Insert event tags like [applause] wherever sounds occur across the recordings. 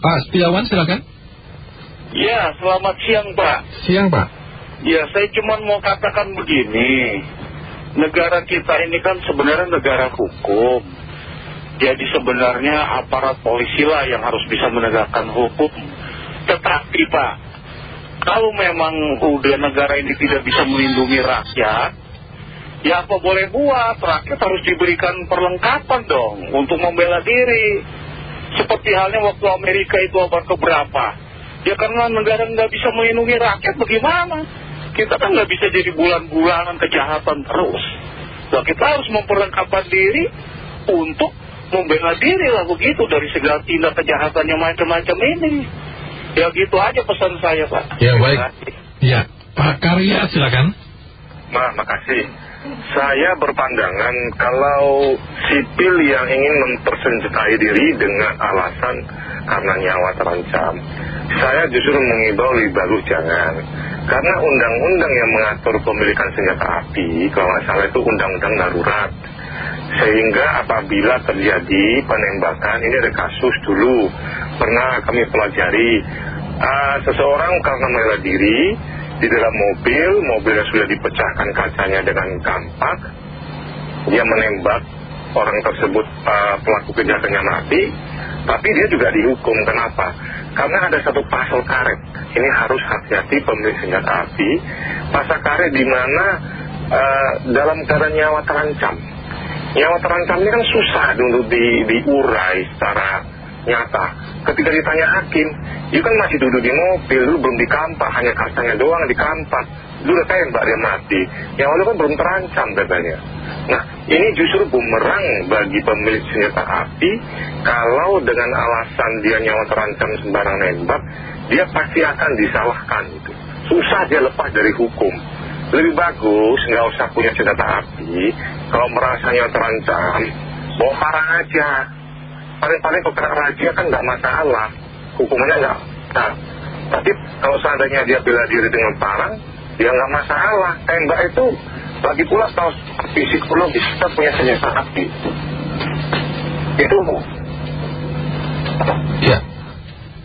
Pak Setiawan silakan. Ya, selamat siang Pak. Siang Pak. Ya, saya cuma mau katakan begini. Negara kita ini kan sebenarnya negara hukum. Jadi sebenarnya aparat polisi lah yang harus bisa menegakkan hukum. Tetapi Pak, kalau memang udah negara ini tidak bisa melindungi rakyat, ya apa boleh buat, rakyat harus diberikan perlengkapan dong untuk membela diri. Seperti halnya waktu Amerika itu abad keberapa. Ya karena negara nggak bisa melindungi rakyat bagaimana? Kita kan nggak bisa jadi bulan-bulanan kejahatan terus. Nah kita harus memperlengkapan diri untuk membela diri lah begitu dari segala tindak kejahatan yang macam-macam ini. Ya gitu aja pesan saya Pak. Ya baik. Ya Pak Karya silakan. Ma, makasih. Saya berpandangan kalau sipil yang ingin mempersenjatai diri dengan alasan karena nyawa terancam, saya justru mengimbau lebih bagus jangan. Karena undang-undang yang mengatur pemilikan senjata api, kalau nggak salah itu undang-undang darurat. Sehingga apabila terjadi penembakan, ini ada kasus dulu, pernah kami pelajari, uh, seseorang karena membela diri, di dalam mobil, mobilnya sudah dipecahkan kacanya dengan kampak, dia menembak orang tersebut uh, pelaku kejahatannya mati, tapi dia juga dihukum. Kenapa? Karena ada satu pasal karet. Ini harus hati-hati pemilik senjata api. Pasal karet di mana uh, dalam keadaan nyawa terancam. Nyawa terancam ini kan susah untuk di, diurai secara nyata. Ketika ditanya hakim, dia kan masih duduk di mobil, dulu belum dikampak, hanya kastanya doang dikampak. Dulu udah tembak dia mati. Yang lalu kan belum terancam katanya. Nah, ini justru bumerang bagi pemilik senjata api kalau dengan alasan dia nyawa terancam sembarang nembak, dia pasti akan disalahkan gitu. Susah dia lepas dari hukum. Lebih bagus nggak usah punya senjata api, kalau merasa nyawa terancam, parang aja. Paling-paling kalau kena razia kan nggak masalah, hukumannya nggak. Nah, tapi kalau seandainya dia bela diri dengan parang, ya nggak masalah. Tembak itu lagi pula tahu psikologis kita punya senjata api. Itu Ya.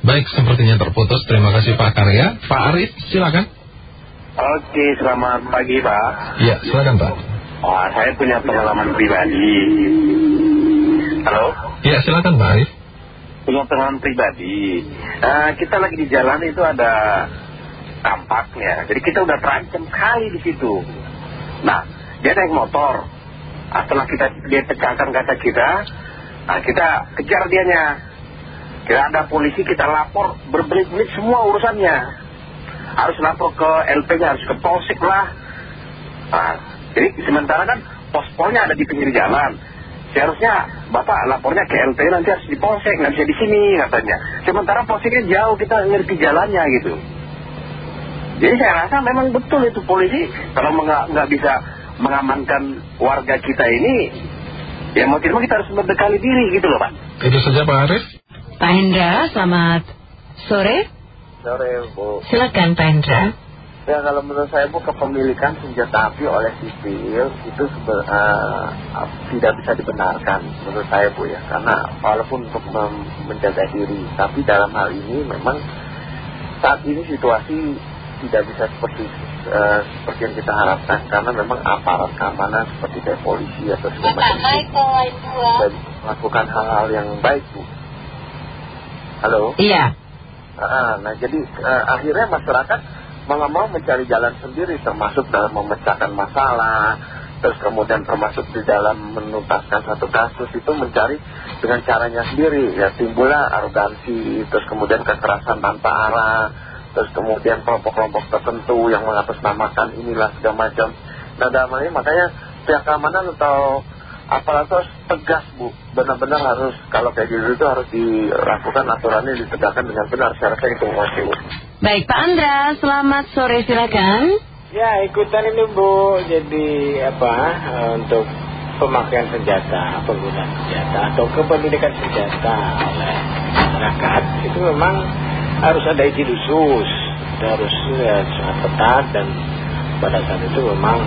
Baik, sepertinya terputus. Terima kasih Pak Karya. Pak Arif, silakan. Oke, selamat pagi Pak. Ya, silakan Pak. Wah, saya punya pengalaman pribadi. Halo? Ya, silakan Pak. Punya pengalaman pribadi. Nah, kita lagi di jalan itu ada tampaknya. Jadi kita udah terancam sekali di situ. Nah, dia naik motor. Nah, setelah kita dia pecahkan kaca kita, nah kita kejar dianya. Kita ada polisi, kita lapor berbelit-belit semua urusannya. Harus lapor ke LP-nya, harus ke Polsek lah. Nah, jadi sementara kan pos-polnya ada di pinggir jalan. Seharusnya Bapak lapornya ke LP nanti harus di Polsek, nggak bisa di sini katanya. Sementara Polseknya jauh, kita ngerti jalannya gitu. Jadi saya rasa memang betul itu polisi kalau nggak bisa mengamankan warga kita ini, ya mau tidak kita harus berbekali diri gitu loh Pak. Itu saja Pak Arif. Pak Hendra, selamat sore. Sore Bu. Silakan Pak Hendra. Ya kalau menurut saya Bu kepemilikan senjata api oleh sipil itu uh, tidak bisa dibenarkan menurut saya Bu ya karena walaupun untuk menjaga diri tapi dalam hal ini memang saat ini situasi tidak bisa seperti uh, seperti yang kita harapkan karena memang aparat keamanan seperti kayak polisi atau segala macam dan melakukan hal-hal yang baik Bu. Halo. Iya. Uh, nah jadi uh, akhirnya masyarakat mau mau mencari jalan sendiri termasuk dalam memecahkan masalah terus kemudian termasuk di dalam menuntaskan satu kasus itu mencari dengan caranya sendiri ya timbullah arogansi terus kemudian kekerasan tanpa arah terus kemudian kelompok-kelompok tertentu yang mengatasnamakan inilah segala macam. Nah dalam hal ini makanya pihak keamanan atau aparat harus tegas Bu. Benar-benar harus kalau kayak gitu itu harus dilakukan aturannya ditegakkan dengan benar. Saya rasa itu masih Bu. Baik Pak Andra, selamat sore silakan. Ya ikutan ini Bu, jadi apa untuk pemakaian senjata, penggunaan senjata atau kepemilikan senjata oleh masyarakat itu memang harus ada izin khusus, harus ya, sangat ketat dan pada saat itu memang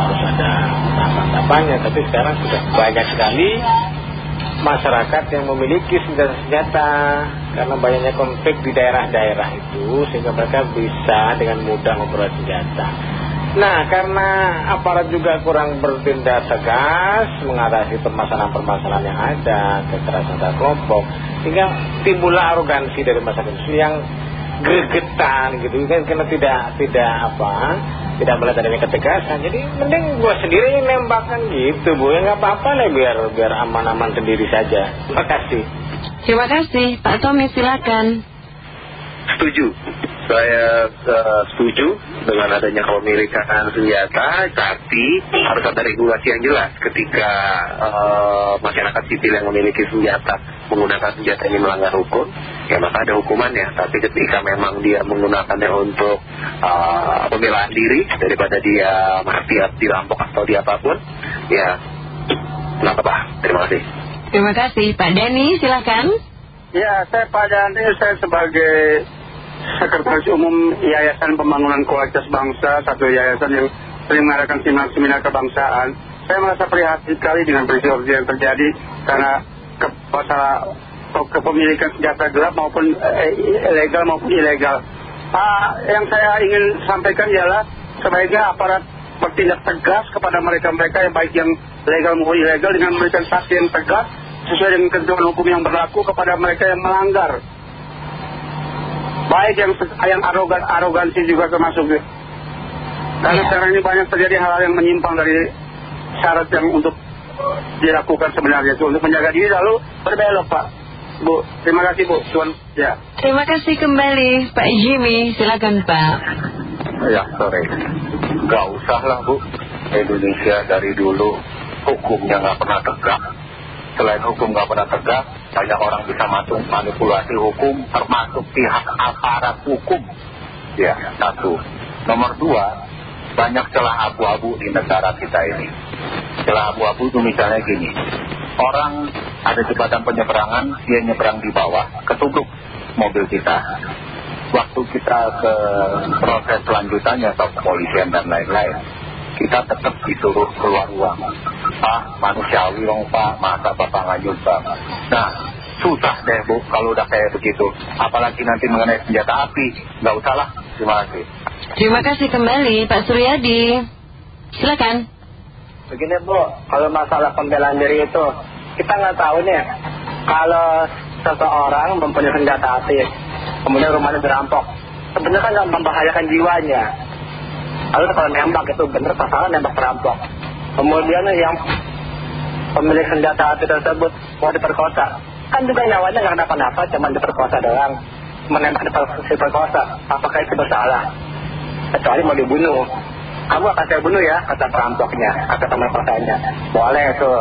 harus ada tahapan-tahapannya. Tapi sekarang sudah banyak sekali masyarakat yang memiliki senjata-senjata karena banyaknya konflik di daerah-daerah itu sehingga mereka bisa dengan mudah memperoleh senjata. Nah, karena aparat juga kurang bertindak tegas mengatasi permasalahan-permasalahan yang ada, kekerasan kelompok, sehingga timbullah arogansi dari masyarakat yang gregetan gitu. Kan karena tidak tidak apa tidak melihat adanya ketegasan. Jadi mending gue sendiri yang nembakkan gitu bu. Ya nggak apa-apa lah biar biar aman-aman sendiri saja. Terima kasih. Terima kasih. Pak Tommy silakan. Setuju. Saya eh, setuju dengan adanya kepemilikan senjata, tapi harus ada regulasi yang jelas ketika eh, masyarakat sipil yang memiliki senjata menggunakan senjata ini melanggar hukum, ya maka ada hukumannya. Tapi ketika memang dia menggunakannya untuk eh, pembelaan diri daripada dia mati dirampok atau di apa pun, ya kenapa Pak? Terima kasih. Terima kasih Pak Denny silakan Ya, saya Pak Dandi, saya sebagai Sekretaris Umum Yayasan Pembangunan Kualitas Bangsa, satu yayasan yang sering mengadakan seminar-seminar kebangsaan. Saya merasa prihatin sekali dengan peristiwa yang terjadi karena ke, masalah kepemilikan senjata gelap maupun eh, ilegal maupun ilegal. Ah, yang saya ingin sampaikan ialah sebaiknya aparat bertindak tegas kepada mereka-mereka yang baik yang legal maupun ilegal dengan memberikan sanksi yang tegas sesuai dengan ketentuan hukum yang berlaku kepada mereka yang melanggar. Baik yang yang arogan arogansi juga termasuk. Karena sekarang ini banyak terjadi hal-hal yang menyimpang dari syarat yang untuk dilakukan sebenarnya itu untuk menjaga diri lalu berbelok Pak. Bu, terima kasih Bu, Tuan. Ya. Terima kasih kembali Pak Jimmy silakan Pak Ya, sore. Gak usah lah, Bu. Indonesia dari dulu hukumnya nggak pernah tegak. Selain hukum nggak pernah tegak, banyak orang bisa masuk manipulasi hukum, termasuk pihak aparat hukum. Ya, satu. Nomor dua, banyak celah abu-abu di negara kita ini. Celah abu-abu itu misalnya gini. Orang ada jembatan penyeberangan, dia nyeberang di bawah, ketutup mobil kita waktu kita ke proses selanjutannya atau kepolisian dan lain-lain kita tetap disuruh keluar uang. Ah manusiawi dong pak. Masa bapak ngajut pak nah susah deh bu kalau udah kayak begitu. Apalagi nanti mengenai senjata api. Nggak usah lah. Terima kasih. Terima kasih kembali Pak Suryadi. Silakan. Begini Bu, kalau masalah pembelaan diri itu, kita nggak tahu nih, kalau seseorang mempunyai senjata api, kemudian rumahnya dirampok, sebenarnya kan nggak membahayakan jiwanya. Lalu kalau nembak itu benar pasangan nembak perampok. Kemudian yang pemilik senjata api tersebut mau diperkosa, kan juga nyawanya nggak kenapa-napa, cuma diperkosa doang. Menembak diperkosa, apakah itu bersalah? Kecuali mau dibunuh. Kamu akan saya bunuh ya kata perampoknya kata teman perkosanya boleh tuh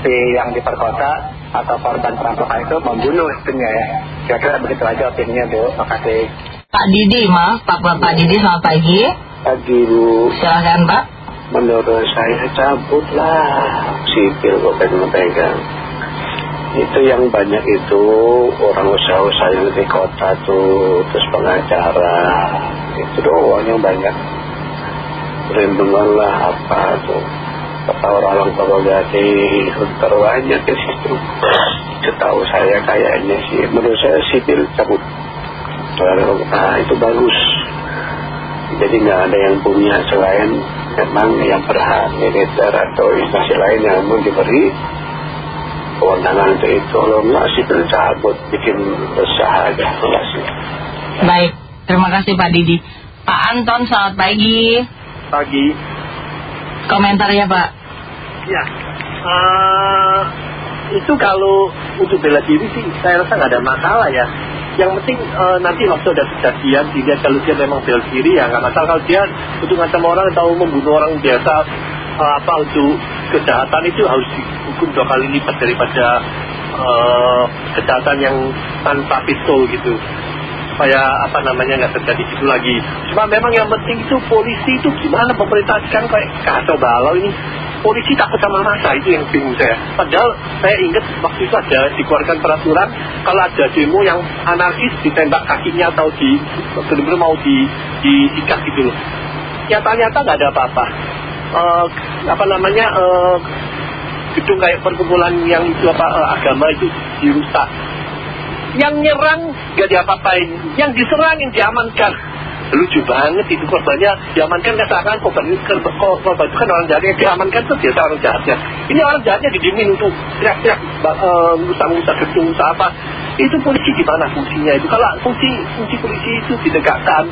si yang diperkosa atau korban perampokan itu membunuh istrinya ya. Kira-kira begitu aja opininya bu. Makasih Pak Didi maaf. Pak Bapak Didi selamat pagi pagi bu silakan Pak. Menurut saya cabutlah. Sipil kok pengen pegang itu yang banyak itu orang usaha-usaha yang di kota tuh terus pengacara. Itu doang yang banyak. Perlindungan lah apa tuh. Kata orang orang jadi banyak di situ. Setahu saya kayaknya sih. Menurut saya sipil cabut. Nah itu bagus jadi nggak ada yang punya selain memang yang berhak. Militer atau instansi lain yang mau diberi kewenangan untuk itu. Kalau nggak sipil cabut bikin resah aja. Baik terima kasih Pak Didi. Pak Anton selamat pagi. Pagi. Komentarnya Pak? Ya, eh, itu kalau untuk bela diri sih saya rasa nggak ada masalah ya. Yang penting eh, nanti waktu ada kejadian dilihat kalau dia memang bela diri ya nggak masalah kalau dia untuk ngancam orang atau membunuh orang biasa eh, apa untuk kejahatan itu harus dihukum dua kali lipat daripada eh, kejahatan yang tanpa pistol gitu supaya apa namanya nggak terjadi gitu lagi. Cuma memang yang penting itu polisi itu gimana pemerintah sekarang kayak kacau balau ini. Polisi takut sama masa itu yang bingung saya. Padahal saya ingat waktu itu ada dikeluarkan peraturan kalau ada demo yang anarkis ditembak kakinya atau di benar-benar mau di disikat gitu. Nyata-nyata nggak ada apa-apa. Eh, apa namanya eh, gedung kayak perkumpulan yang itu apa eh, agama itu dirusak yang nyerang gak diapa-apain yang diserang yang diamankan lucu banget itu korbannya. Diamankan kan seakan korban, korban, korban itu kan orang jahat yang diamankan itu biasa orang jahatnya. Ini orang jahatnya didimin untuk teriak-teriak uh, ngusak-ngusak gedung ngusak apa. Itu polisi gimana fungsinya itu? Kalau fungsi fungsi polisi itu ditegakkan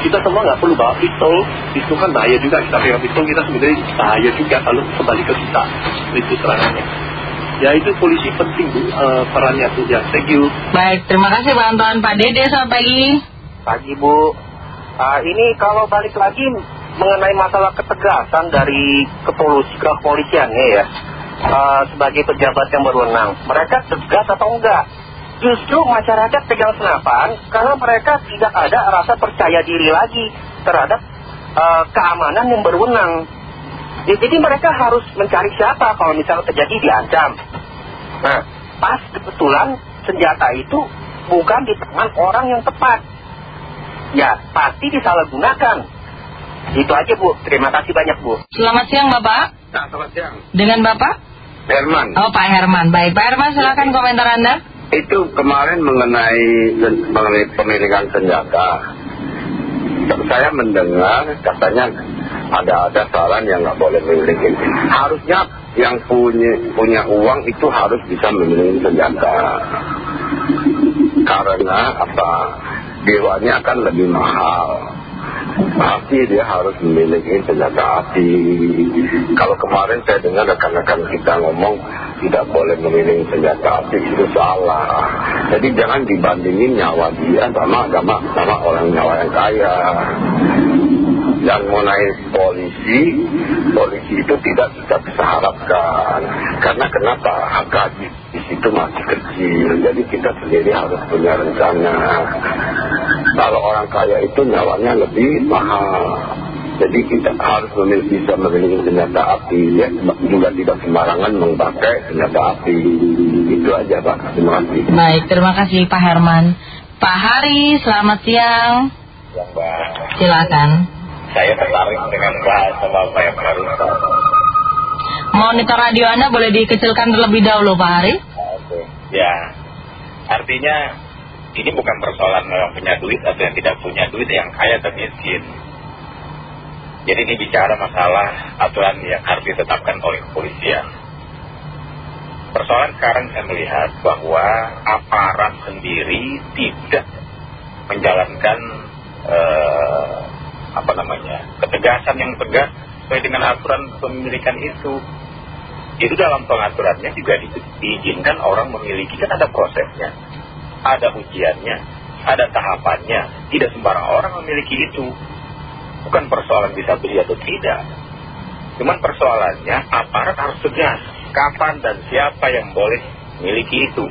kita semua nggak perlu bawa pistol. Pistol kan bahaya juga kita pegang pistol kita sebenarnya bahaya juga kalau kembali ke kita. Itu serangannya. Ya itu polisi penting bu. Uh, perannya bu ya. Thank you. Baik, terima kasih Anton. Pak Dede, selamat pagi. Pagi Bu. Ah, ini kalau balik lagi mengenai masalah ketegasan dari kepolisi kepolisiannya ya, Ah, sebagai pejabat yang berwenang, mereka tegas atau enggak? Justru masyarakat pegang senapan karena mereka tidak ada rasa percaya diri lagi terhadap ah, keamanan yang berwenang. Ya, jadi mereka harus mencari siapa kalau misalnya terjadi diancam. Nah, pas kebetulan senjata itu bukan di tangan orang yang tepat. Ya, pasti disalahgunakan. Itu aja Bu, terima kasih banyak Bu. Selamat siang Bapak. Nah, selamat siang. Dengan Bapak? Herman, Oh Pak Herman. Baik, Pak Herman silakan komentar Anda. itu kemarin mengenai, mengenai pemilikan senjata. Saya mendengar katanya ada ada saran yang nggak boleh memiliki. Harusnya yang punya punya uang itu harus bisa memiliki senjata. Karena apa? Dewanya akan lebih mahal. Pasti dia harus memiliki senjata api. Kalau kemarin saya dengar rekan-rekan kita ngomong tidak boleh memiliki senjata api itu salah. Jadi jangan dibandingin nyawa dia sama sama sama orang nyawa yang kaya. Dan mengenai polisi, polisi itu tidak kita bisa harapkan. Karena kenapa? Hak gaji di situ masih kecil. Jadi kita sendiri harus punya rencana. Kalau orang kaya itu nyawanya lebih mahal. Jadi kita harus memiliki, bisa memiliki senjata api. Ya, juga tidak sembarangan memakai senjata api. Itu aja Pak. Terima kasih. Baik, terima kasih Pak Herman. Pak Hari, selamat siang. Silakan. saya tertarik dengan bahasa Bapak yang barusan. Monitor radio Anda boleh dikecilkan terlebih dahulu Pak Hari. Ya, artinya ini bukan persoalan yang punya duit atau yang tidak punya duit, yang kaya atau miskin. Jadi ini bicara masalah aturan yang harus ditetapkan oleh kepolisian. Persoalan sekarang saya melihat bahwa aparat sendiri tidak menjalankan eh, apa namanya ketegasan yang tegas sesuai dengan aturan kepemilikan itu. Itu dalam pengaturannya juga di- diizinkan orang memiliki kan ada prosesnya, ada ujiannya, ada tahapannya. Tidak sembarang orang memiliki itu. Bukan persoalan bisa beli atau tidak. Cuman persoalannya aparat harus tegas kapan dan siapa yang boleh miliki itu.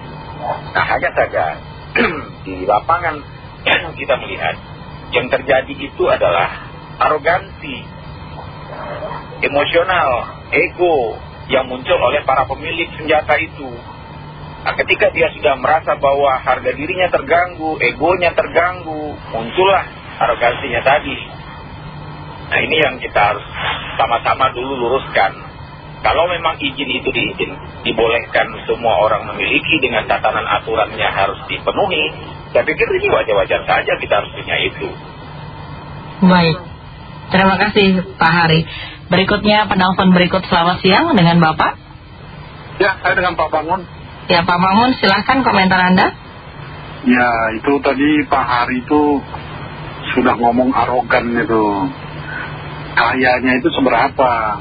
Nah hanya saja [clears throat] di lapangan [clears throat] kita melihat yang terjadi itu adalah arogansi, emosional, ego yang muncul oleh para pemilik senjata itu. Nah, ketika dia sudah merasa bahwa harga dirinya terganggu, egonya terganggu, muncullah arogansinya tadi. Nah ini yang kita harus sama-sama dulu luruskan. Kalau memang izin itu diizin, dibolehkan semua orang memiliki dengan tatanan aturannya harus dipenuhi, saya pikir ini wajar-wajar saja kita harus punya itu. Baik. Terima kasih Pak Hari. Berikutnya penelpon berikut selamat siang dengan Bapak. Ya, saya dengan Pak Bangun. Ya Pak Mamun silahkan komentar Anda. Ya, itu tadi Pak Hari itu sudah ngomong arogan itu. Kayanya itu seberapa.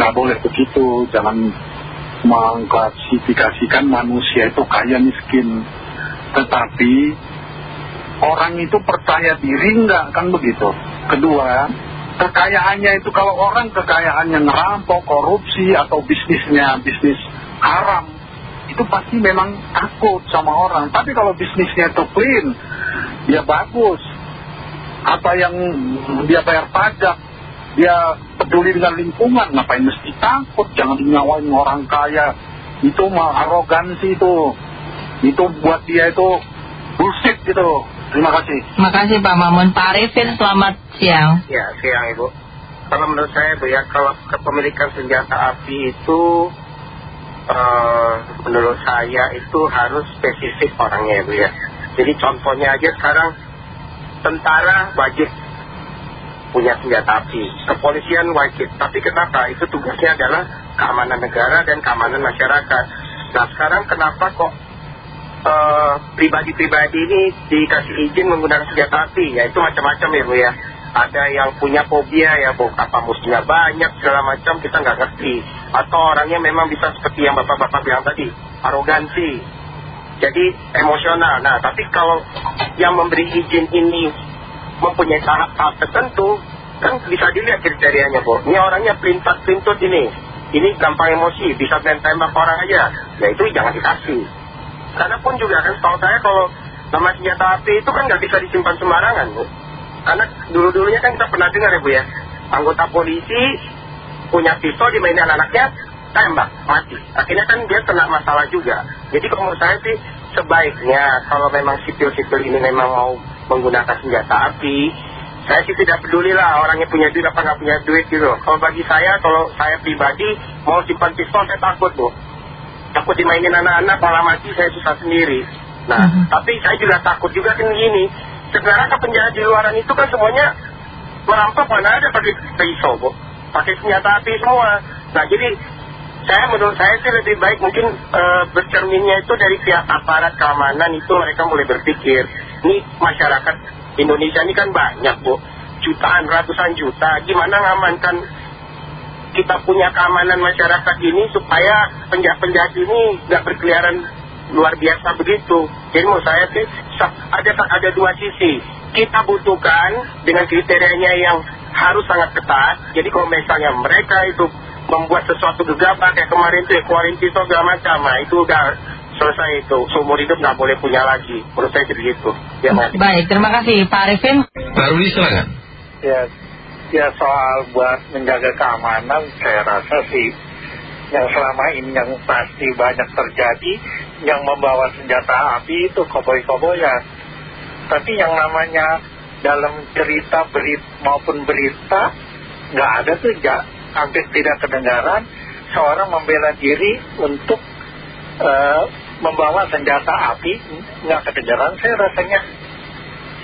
Nggak boleh begitu. Jangan mengklasifikasikan manusia itu kaya miskin. Tetapi orang itu percaya diri nggak kan begitu. Kedua, kekayaannya itu kalau orang kekayaannya ngerampok, korupsi atau bisnisnya bisnis haram, itu pasti memang takut sama orang. Tapi kalau bisnisnya itu clean, dia bagus. Apa yang dia bayar pajak, dia peduli dengan lingkungan, ngapain mesti takut? Jangan dinyawain orang kaya. Itu mah arogansi itu. Itu buat dia itu bullshit gitu. Terima kasih. Terima kasih Pak Mamun. Pak Arifin selamat siang. Ya, siang Ibu. Kalau menurut saya Bu ya, kalau kepemilikan senjata api itu eh, menurut saya itu harus spesifik orangnya Bu ya. Jadi contohnya aja sekarang tentara wajib punya senjata api, kepolisian wajib. Tapi kenapa? Itu tugasnya adalah keamanan negara dan keamanan masyarakat. Nah sekarang kenapa kok eh, pribadi-pribadi ini dikasih izin menggunakan senjata api? Ya itu macam-macam ya Bu ya. Ada yang punya fobia ya Bu, apa musuhnya banyak segala macam kita nggak ngerti. Atau orangnya memang bisa seperti yang Bapak-Bapak bilang tadi, arogansi. Jadi emosional. Nah tapi kalau yang memberi izin ini mempunyai tahap-tahap tertentu, kan bisa dilihat kriterianya Bu. Ini orangnya pelintas-pelintut ini. Ini gampang emosi, bisa main tembak orang aja. Ya itu jangan dikasih. Karena pun juga kan setahu saya kalau nama senjata api itu kan nggak bisa disimpan sembarangan Bu. Karena dulu-dulunya kan kita pernah dengar ya Bu ya. Anggota polisi punya pistol dimainin anaknya, tembak, mati. Akhirnya kan dia kena masalah juga. Jadi kalau menurut saya sih sebaiknya kalau memang sipil-sipil ini memang mau menggunakan senjata api, saya sih tidak peduli lah orangnya punya duit apa nggak punya duit gitu. Kalau bagi saya, kalau saya pribadi mau simpan pistol saya takut bu. Takut dimainin anak-anak malah mati saya susah sendiri. Nah, tapi saya juga takut juga kan gini. Sebenarnya ke penjahat di luaran itu kan semuanya merampok mana ada pakai pisau bu. Pakai senjata api semua. Nah jadi saya menurut saya sih lebih baik mungkin eh, bercerminnya itu dari pihak aparat keamanan itu mereka mulai berpikir. Ini masyarakat Indonesia ini kan banyak bu. Jutaan, ratusan juta. Gimana ngamankan kita punya keamanan masyarakat ini supaya penjahat-penjahat ini nggak berkeliaran luar biasa begitu. Jadi menurut saya sih ada, ada dua sisi. Kita butuhkan dengan kriterianya yang harus sangat ketat. Jadi kalau misalnya mereka itu membuat sesuatu gegabah kayak kemarin itu ya keluarin pisau segala macam. Nah itu udah selesai itu. Seumur hidup nggak boleh punya lagi. Menurut saya begitu. Ya, Mas. Baik, terima kasih Pak Arifin. Pak Rudi silakan. Ya, ya soal buat menjaga keamanan saya rasa sih yang selama ini yang pasti banyak terjadi yang membawa senjata api itu koboi-koboyan. Tapi yang namanya dalam cerita berita maupun berita nggak ada tuh ja, hampir tidak kedengaran seorang membela diri untuk eh, membawa senjata api nggak kedengaran saya rasanya.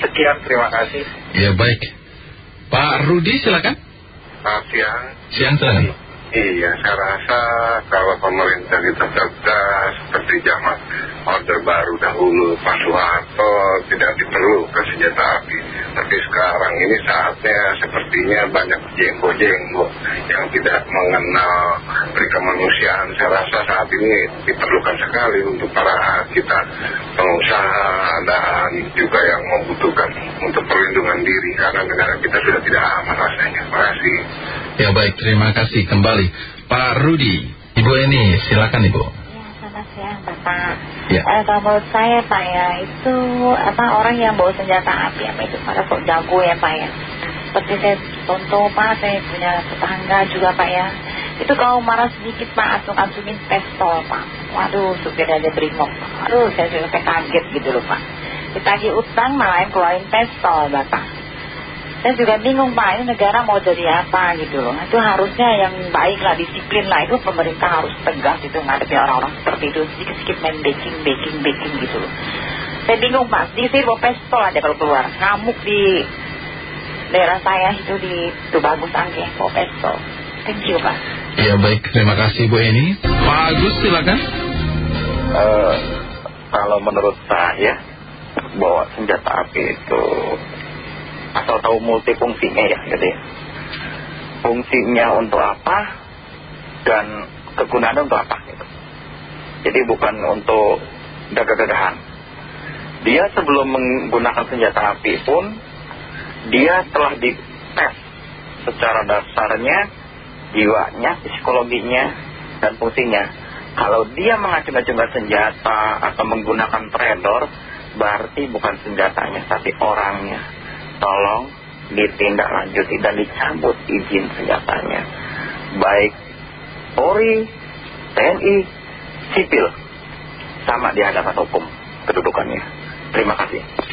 Sekian terima kasih. Ya baik. Pak Rudi silakan. Selamat siang. Siang silakan. Iya, saya rasa kalau pemerintah kita cerdas seperti zaman order baru dahulu Pak Soeharto tidak diperlukan senjata api. Tapi sekarang ini saatnya sepertinya banyak jenggo-jenggo yang tidak mengenal perikemanusiaan. Saya rasa saat ini diperlukan sekali untuk para kita pengusaha dan juga yang membutuhkan untuk perlindungan diri karena negara kita sudah tidak aman rasanya. Terima kasih. Ya baik, terima kasih kembali. Pak Rudi, Ibu Eni, silakan Ibu. Selamat siang Bapak. Ya. Eh, kalau menurut saya Pak ya itu apa orang yang bawa senjata api apa itu pada sok jago ya Pak ya. Seperti saya contoh Pak saya punya tetangga juga Pak ya. Itu kalau marah sedikit Pak asung-asungin pistol Pak. Waduh supir aja brimob. Aduh saya sampai kaget gitu loh Pak. Ditagih utang malah yang keluarin pistol Bapak. Saya juga bingung Pak, ini negara mau jadi apa gitu loh. Itu harusnya yang baik lah, disiplin lah. Itu pemerintah harus tegas itu ngadepi orang-orang seperti itu. Sedikit-sedikit main baking, baking, baking gitu loh. Saya bingung Pak, sedikit bawa pistol aja kalau keluar. Ngamuk di daerah saya itu di Tubagus Angke, bawa pistol. Thank you Pak. Ya baik, terima kasih Bu Eni. Pak Agus silakan. Eh, kalau menurut saya bawa senjata api itu asal tahu multifungsinya ya gitu ya. Fungsinya untuk apa dan kegunaannya untuk apa gitu. Jadi bukan untuk gagah-gagahan. Dia sebelum menggunakan senjata api pun dia telah dites secara dasarnya jiwanya, psikologinya dan fungsinya. Kalau dia mengacung-acungkan senjata atau menggunakan predor berarti bukan senjatanya tapi orangnya tolong ditindaklanjuti dan dicabut izin senjatanya. Baik Polri, TNI, sipil. Sama di hadapan hukum kedudukannya. Terima kasih